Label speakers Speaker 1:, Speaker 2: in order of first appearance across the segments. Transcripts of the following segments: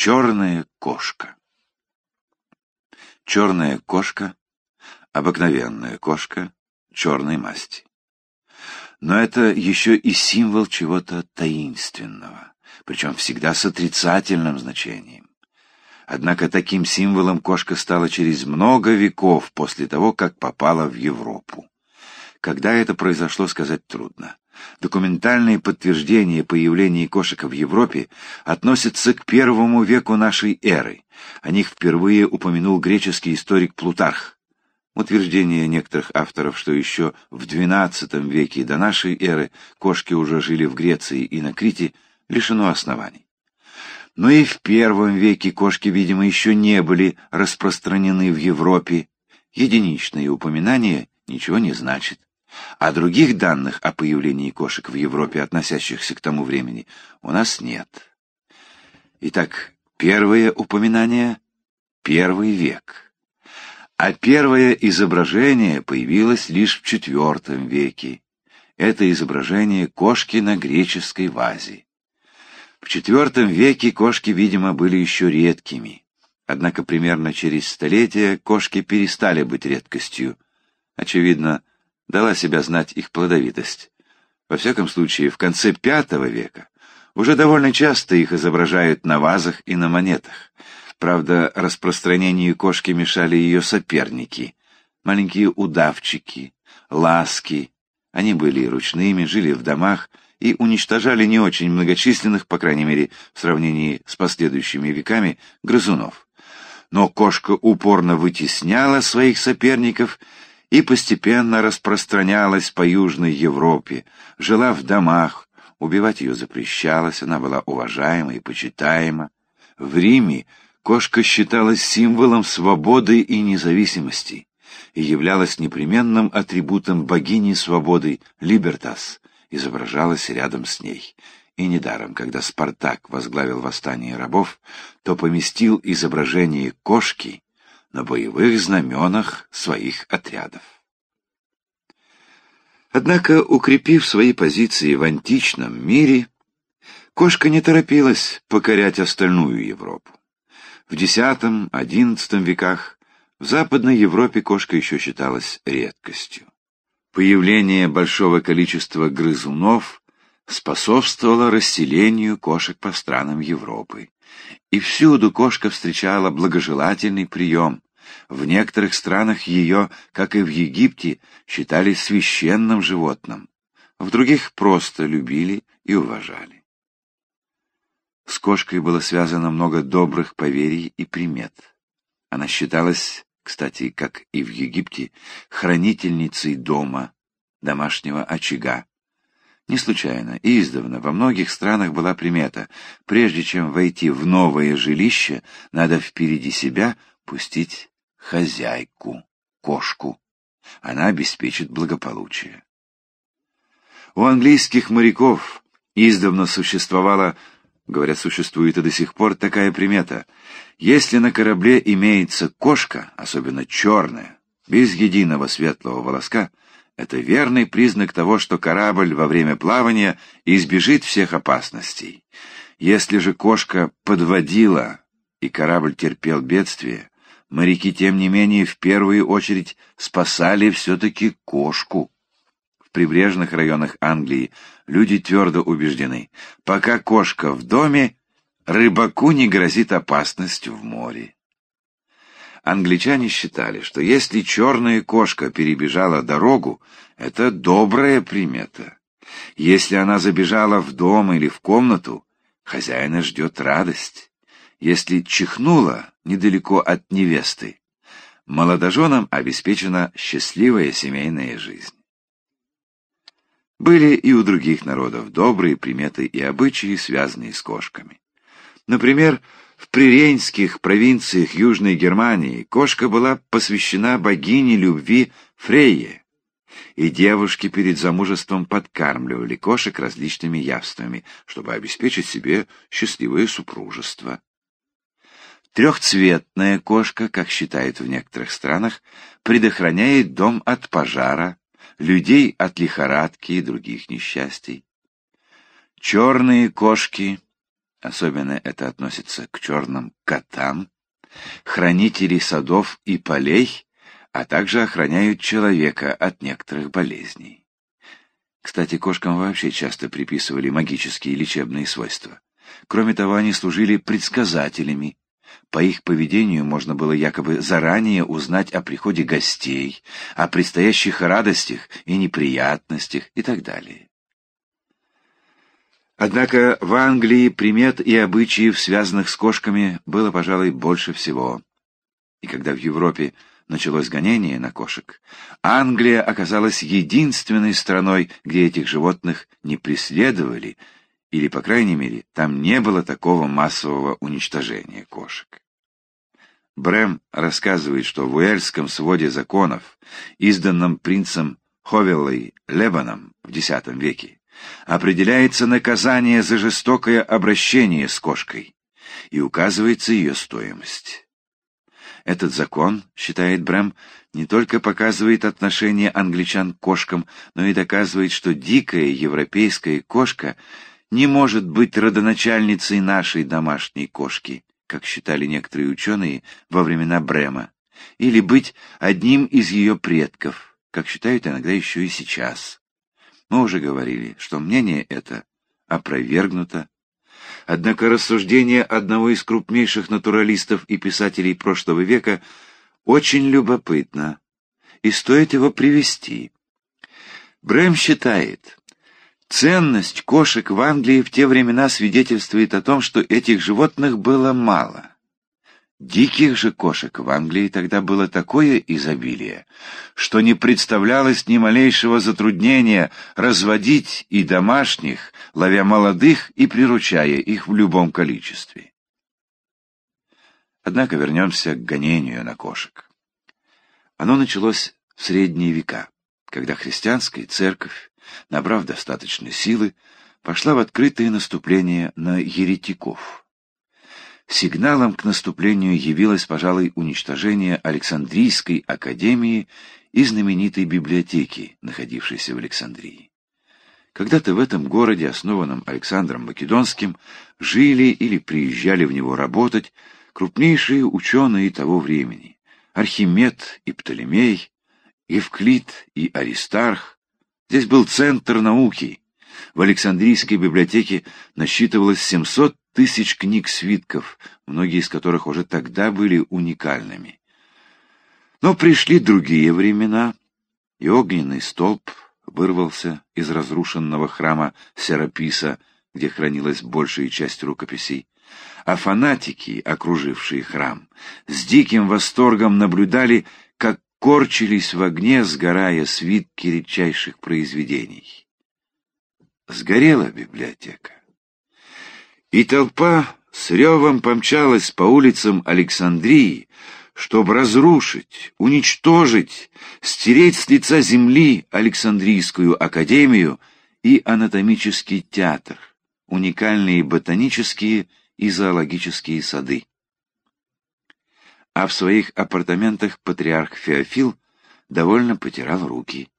Speaker 1: Черная кошка. Черная кошка — обыкновенная кошка черной масти. Но это еще и символ чего-то таинственного, причем всегда с отрицательным значением. Однако таким символом кошка стала через много веков после того, как попала в Европу. Когда это произошло, сказать трудно. Документальные подтверждения появления кошек в Европе относятся к первому веку нашей эры. О них впервые упомянул греческий историк Плутарх. Утверждение некоторых авторов, что еще в XII веке до нашей эры кошки уже жили в Греции и на Крите, лишено оснований. Но и в первом веке кошки, видимо, еще не были распространены в Европе. Единичные упоминания ничего не значит. А других данных о появлении кошек в Европе, относящихся к тому времени, у нас нет. Итак, первое упоминание — первый век. А первое изображение появилось лишь в IV веке. Это изображение кошки на греческой вазе. В IV веке кошки, видимо, были еще редкими. Однако примерно через столетие кошки перестали быть редкостью. Очевидно, дала себя знать их плодовитость. Во всяком случае, в конце V века уже довольно часто их изображают на вазах и на монетах. Правда, распространению кошки мешали ее соперники. Маленькие удавчики, ласки. Они были ручными, жили в домах и уничтожали не очень многочисленных, по крайней мере, в сравнении с последующими веками, грызунов. Но кошка упорно вытесняла своих соперников и постепенно распространялась по Южной Европе, жила в домах, убивать ее запрещалось, она была уважаема и почитаема. В Риме кошка считалась символом свободы и независимости и являлась непременным атрибутом богини свободы Либертас, изображалась рядом с ней. И недаром, когда Спартак возглавил восстание рабов, то поместил изображение кошки на боевых знаменах своих отрядов. Однако, укрепив свои позиции в античном мире, кошка не торопилась покорять остальную Европу. В X-XI веках в Западной Европе кошка еще считалась редкостью. Появление большого количества грызунов способствовало расселению кошек по странам Европы. И всюду кошка встречала благожелательный прием. В некоторых странах ее, как и в Египте, считали священным животным. В других просто любили и уважали. С кошкой было связано много добрых поверий и примет. Она считалась, кстати, как и в Египте, хранительницей дома, домашнего очага, не случайно, издавна, во многих странах была примета. Прежде чем войти в новое жилище, надо впереди себя пустить хозяйку, кошку. Она обеспечит благополучие. У английских моряков издавна существовала, говорят, существует и до сих пор такая примета. Если на корабле имеется кошка, особенно черная, без единого светлого волоска, это верный признак того, что корабль во время плавания избежит всех опасностей. Если же кошка подводила, и корабль терпел бедствие, моряки, тем не менее, в первую очередь спасали все-таки кошку. В прибрежных районах Англии люди твердо убеждены, пока кошка в доме, рыбаку не грозит опасность в море. Англичане считали, что если черная кошка перебежала дорогу, это добрая примета. Если она забежала в дом или в комнату, хозяина ждет радость. Если чихнула недалеко от невесты, молодоженам обеспечена счастливая семейная жизнь. Были и у других народов добрые приметы и обычаи, связанные с кошками. Например, в приренских провинциях Южной Германии кошка была посвящена богине любви Фрейе, и девушки перед замужеством подкармливали кошек различными явствами, чтобы обеспечить себе счастливое супружество. Трехцветная кошка, как считают в некоторых странах, предохраняет дом от пожара, людей от лихорадки и других несчастий. Черные кошки особенно это относится к черным котам, хранители садов и полей, а также охраняют человека от некоторых болезней. Кстати, кошкам вообще часто приписывали магические лечебные свойства. Кроме того, они служили предсказателями. По их поведению можно было якобы заранее узнать о приходе гостей, о предстоящих радостях и неприятностях и так далее. Однако в Англии примет и обычаев, связанных с кошками, было, пожалуй, больше всего. И когда в Европе началось гонение на кошек, Англия оказалась единственной страной, где этих животных не преследовали, или, по крайней мере, там не было такого массового уничтожения кошек. Брэм рассказывает, что в Уэльском своде законов, изданном принцем Ховеллой Лебаном в X веке, определяется наказание за жестокое обращение с кошкой и указывается ее стоимость. Этот закон, считает Брэм, не только показывает отношение англичан к кошкам, но и доказывает, что дикая европейская кошка не может быть родоначальницей нашей домашней кошки, как считали некоторые ученые во времена Брема, или быть одним из ее предков, как считают иногда еще и сейчас. Мы уже говорили, что мнение это опровергнуто Однако рассуждение одного из крупнейших натуралистов и писателей прошлого века очень любопытно, и стоит его привести. Брэм считает, ценность кошек в Англии в те времена свидетельствует о том, что этих животных было мало. Диких же кошек в Англии тогда было такое изобилие, что не представлялось ни малейшего затруднения разводить и домашних, ловя молодых и приручая их в любом количестве. Однако вернемся к гонению на кошек. Оно началось в средние века, когда христианская церковь, набрав достаточно силы, пошла в открытое наступление на еретиков. Сигналом к наступлению явилось, пожалуй, уничтожение Александрийской академии и знаменитой библиотеки, находившейся в Александрии. Когда-то в этом городе, основанном Александром Македонским, жили или приезжали в него работать крупнейшие ученые того времени — Архимед и Птолемей, Евклид и Аристарх. Здесь был центр науки. В Александрийской библиотеке насчитывалось 700 тысяч книг-свитков, многие из которых уже тогда были уникальными. Но пришли другие времена, и огненный столб вырвался из разрушенного храма Сераписа, где хранилась большая часть рукописей, а фанатики, окружившие храм, с диким восторгом наблюдали, как корчились в огне, сгорая свитки редчайших произведений. Сгорела библиотека. И толпа с ревом помчалась по улицам Александрии, чтобы разрушить, уничтожить, стереть с лица земли Александрийскую академию и анатомический театр, уникальные ботанические и зоологические сады. А в своих апартаментах патриарх Феофил довольно потирал руки.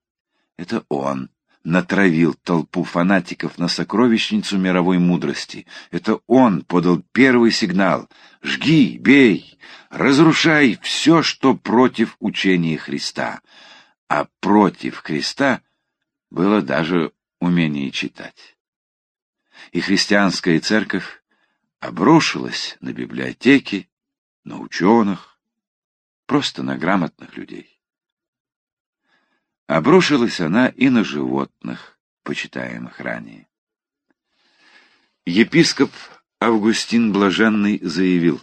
Speaker 1: Это он, натравил толпу фанатиков на сокровищницу мировой мудрости. Это он подал первый сигнал «Жги, бей, разрушай все, что против учения Христа». А против Христа было даже умение читать. И христианская церковь обрушилась на библиотеки, на ученых, просто на грамотных людей. Обрушилась она и на животных, почитаемых ранее. Епископ Августин Блаженный заявил,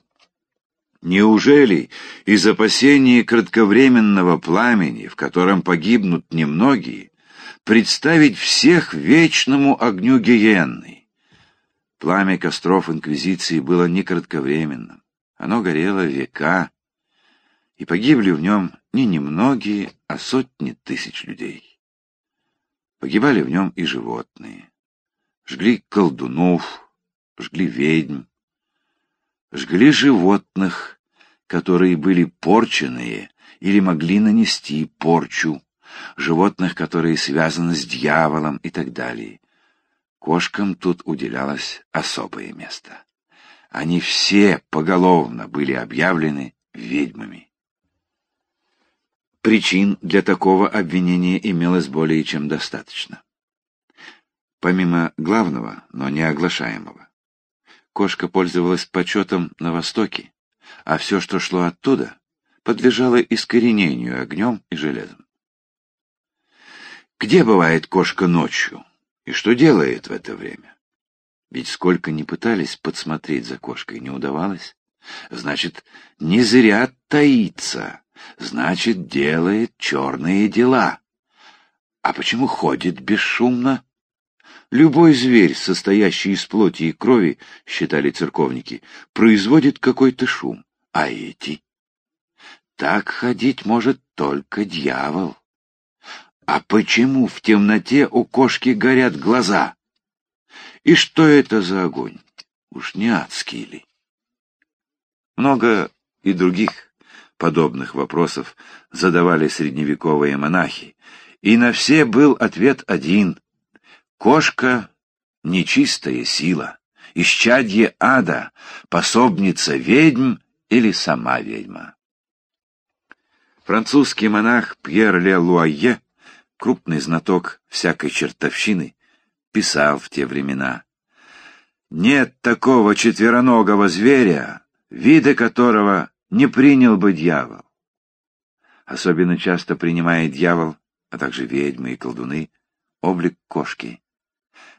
Speaker 1: «Неужели из опасения кратковременного пламени, в котором погибнут немногие, представить всех вечному огню гиенны?» Пламя костров Инквизиции было не кратковременным, оно горело века, и погибли в нем не немногие, а сотни тысяч людей. Погибали в нем и животные. Жгли колдунов, жгли ведьм, жгли животных, которые были порченные или могли нанести порчу, животных, которые связаны с дьяволом и так далее. Кошкам тут уделялось особое место. они все поголовно были объявлены ведьмами. Причин для такого обвинения имелось более чем достаточно. Помимо главного, но не оглашаемого, кошка пользовалась почетом на Востоке, а все, что шло оттуда, подлежало искоренению огнем и железом. Где бывает кошка ночью? И что делает в это время? Ведь сколько ни пытались подсмотреть за кошкой, не удавалось. Значит, не зря таится, значит, делает черные дела. А почему ходит бесшумно? Любой зверь, состоящий из плоти и крови, считали церковники, производит какой-то шум. А эти? Так ходить может только дьявол. А почему в темноте у кошки горят глаза? И что это за огонь? Уж не адский ли? Много и других подобных вопросов задавали средневековые монахи, и на все был ответ один. Кошка — нечистая сила, исчадье ада, пособница ведьм или сама ведьма. Французский монах Пьер Ле Луайе крупный знаток всякой чертовщины, писал в те времена. «Нет такого четвероногого зверя, вида которого не принял бы дьявол. Особенно часто принимает дьявол, а также ведьмы и колдуны, облик кошки.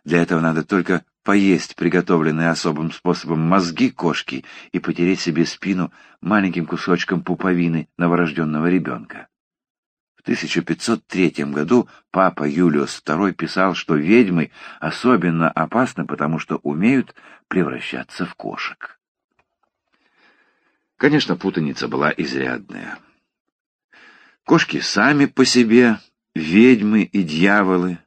Speaker 1: Для этого надо только поесть приготовленные особым способом мозги кошки и потереть себе спину маленьким кусочком пуповины новорожденного ребенка. 1503 году папа Юлиус II писал, что ведьмы особенно опасны, потому что умеют превращаться в кошек. Конечно, путаница была изрядная. Кошки сами по себе, ведьмы и дьяволы,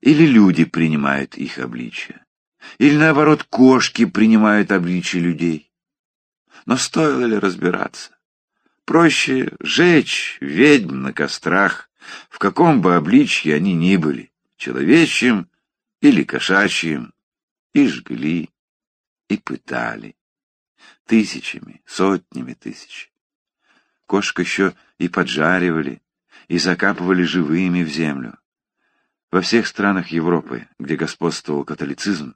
Speaker 1: или люди принимают их обличие, или наоборот кошки принимают обличие людей. Но стоило ли разбираться? Проще жечь ведьм на кострах, в каком бы обличье они ни были, человечьим или кошачьим, и жгли, и пытали. Тысячами, сотнями тысяч. Кошек еще и поджаривали, и закапывали живыми в землю. Во всех странах Европы, где господствовал католицизм,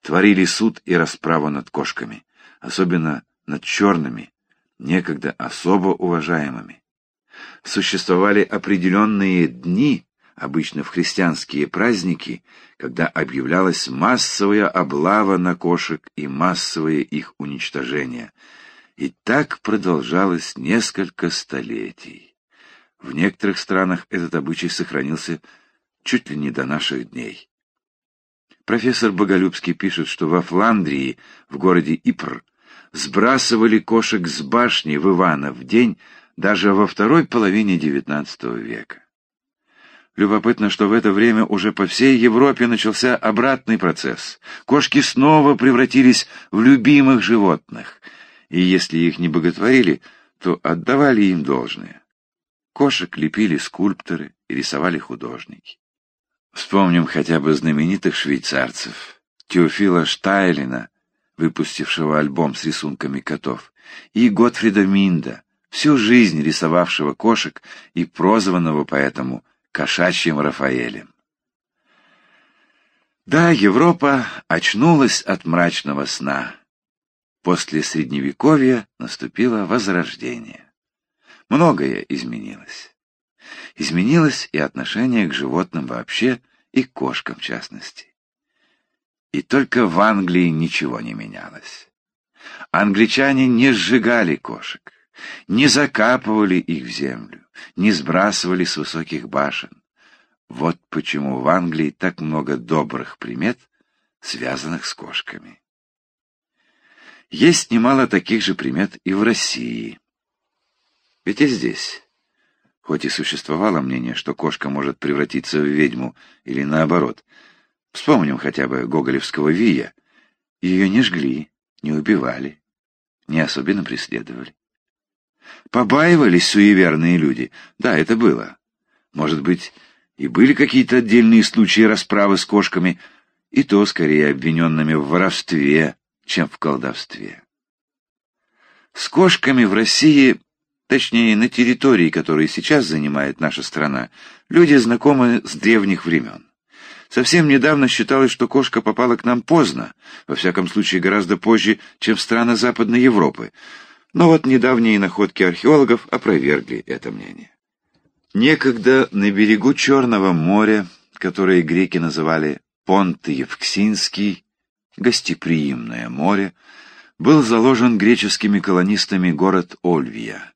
Speaker 1: творили суд и расправу над кошками, особенно над черными, некогда особо уважаемыми. Существовали определенные дни, обычно в христианские праздники, когда объявлялась массовая облава на кошек и массовое их уничтожение. И так продолжалось несколько столетий. В некоторых странах этот обычай сохранился чуть ли не до наших дней. Профессор Боголюбский пишет, что во Фландрии, в городе Ипр, сбрасывали кошек с башни в Ивана в день даже во второй половине XIX века. Любопытно, что в это время уже по всей Европе начался обратный процесс. Кошки снова превратились в любимых животных, и если их не боготворили, то отдавали им должное. Кошек лепили скульпторы и рисовали художники. Вспомним хотя бы знаменитых швейцарцев. Теофила Штайлина, выпустившего альбом с рисунками котов, и Готфрида Минда, всю жизнь рисовавшего кошек и прозванного поэтому кошачьим Рафаэлем. Да, Европа очнулась от мрачного сна. После Средневековья наступило Возрождение. Многое изменилось. Изменилось и отношение к животным вообще, и к кошкам в частности. И только в Англии ничего не менялось. Англичане не сжигали кошек, не закапывали их в землю, не сбрасывали с высоких башен. Вот почему в Англии так много добрых примет, связанных с кошками. Есть немало таких же примет и в России. Ведь и здесь, хоть и существовало мнение, что кошка может превратиться в ведьму или наоборот, Вспомним хотя бы гоголевского Вия. Ее не жгли, не убивали, не особенно преследовали. Побаивались суеверные люди. Да, это было. Может быть, и были какие-то отдельные случаи расправы с кошками, и то скорее обвиненными в воровстве, чем в колдовстве. С кошками в России, точнее на территории, которую сейчас занимает наша страна, люди знакомы с древних времен. Совсем недавно считалось, что кошка попала к нам поздно, во всяком случае гораздо позже, чем в страны Западной Европы. Но вот недавние находки археологов опровергли это мнение. Некогда на берегу Черного моря, которое греки называли Понт Евксинский, гостеприимное море, был заложен греческими колонистами город Ольвия.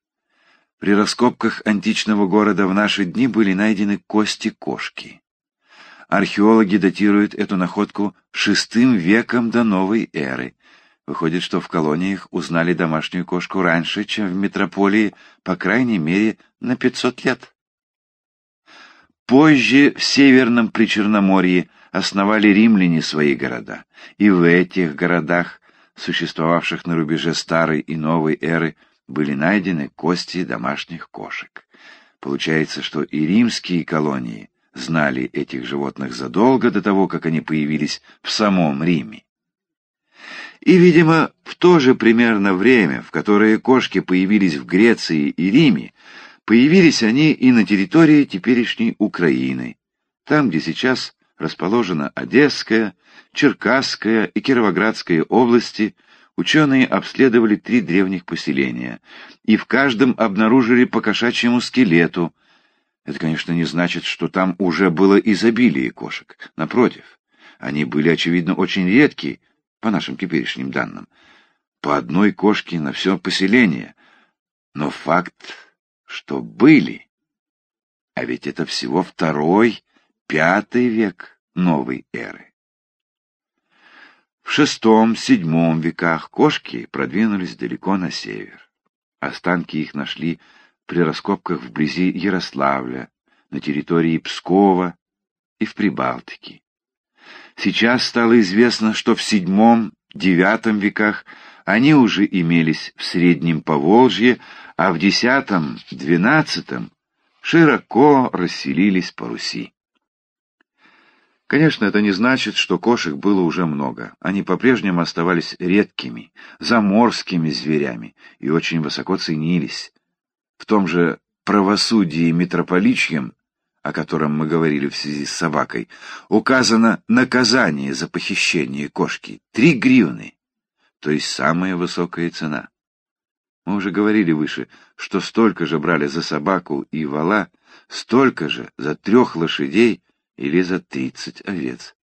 Speaker 1: При раскопках античного города в наши дни были найдены кости кошки. Археологи датируют эту находку шестым веком до новой эры. Выходит, что в колониях узнали домашнюю кошку раньше, чем в метрополии, по крайней мере, на 500 лет. Позже в Северном Причерноморье основали римляне свои города, и в этих городах, существовавших на рубеже старой и новой эры, были найдены кости домашних кошек. Получается, что и римские колонии знали этих животных задолго до того, как они появились в самом Риме. И, видимо, в то же примерно время, в которое кошки появились в Греции и Риме, появились они и на территории теперешней Украины, там, где сейчас расположена Одесская, Черкасская и Кировоградская области, ученые обследовали три древних поселения, и в каждом обнаружили по кошачьему скелету. Это, конечно, не значит, что там уже было изобилие кошек. Напротив, они были, очевидно, очень редкие, по нашим теперешним данным. По одной кошке на все поселение. Но факт, что были. А ведь это всего второй пятый век новой эры. В шестом-седьмом веках кошки продвинулись далеко на север. Останки их нашли при раскопках вблизи Ярославля, на территории Пскова и в Прибалтике. Сейчас стало известно, что в седьмом-девятом веках они уже имелись в Среднем Поволжье, а в десятом-двенадцатом широко расселились по Руси. Конечно, это не значит, что кошек было уже много. Они по-прежнему оставались редкими, заморскими зверями и очень высоко ценились. В том же правосудии митрополичьем, о котором мы говорили в связи с собакой, указано наказание за похищение кошки — три гривны, то есть самая высокая цена. Мы уже говорили выше, что столько же брали за собаку и вала, столько же за трех лошадей или за тридцать овец.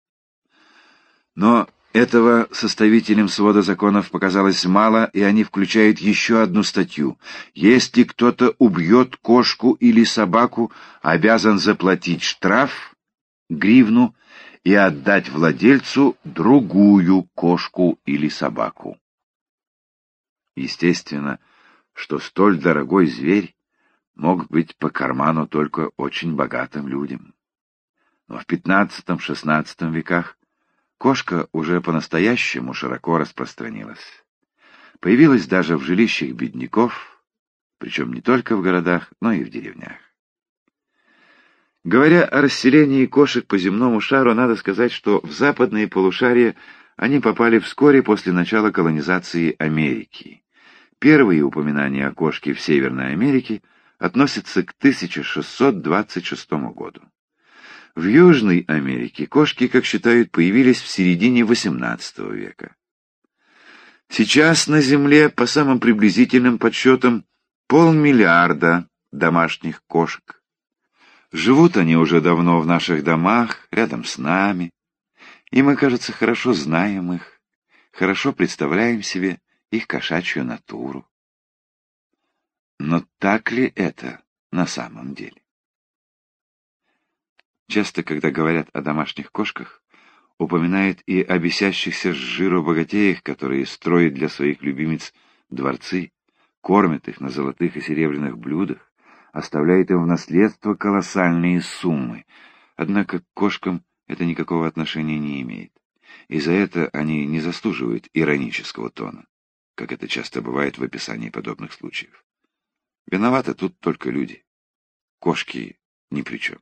Speaker 1: Но этого составителям свода законов показалось мало, и они включают еще одну статью. Если кто-то убьет кошку или собаку, обязан заплатить штраф, гривну, и отдать владельцу другую кошку или собаку. Естественно, что столь дорогой зверь мог быть по карману только очень богатым людям. Но в XV-XVI веках кошка уже по-настоящему широко распространилась. Появилась даже в жилищах бедняков, причем не только в городах, но и в деревнях. Говоря о расселении кошек по земному шару, надо сказать, что в западные полушария они попали вскоре после начала колонизации Америки. Первые упоминания о кошке в Северной Америке относятся к 1626 году. В Южной Америке кошки, как считают, появились в середине XVIII века. Сейчас на Земле, по самым приблизительным подсчетам, полмиллиарда домашних кошек. Живут они уже давно в наших домах, рядом с нами, и мы, кажется, хорошо знаем их, хорошо представляем себе их кошачью натуру. Но так ли это на самом деле? Часто, когда говорят о домашних кошках, упоминают и о бесящихся с жиру богатеях, которые строят для своих любимец дворцы, кормят их на золотых и серебряных блюдах, оставляют им в наследство колоссальные суммы. Однако к кошкам это никакого отношения не имеет. И за это они не заслуживают иронического тона, как это часто бывает в описании подобных случаев. Виноваты тут только люди. Кошки ни при чем.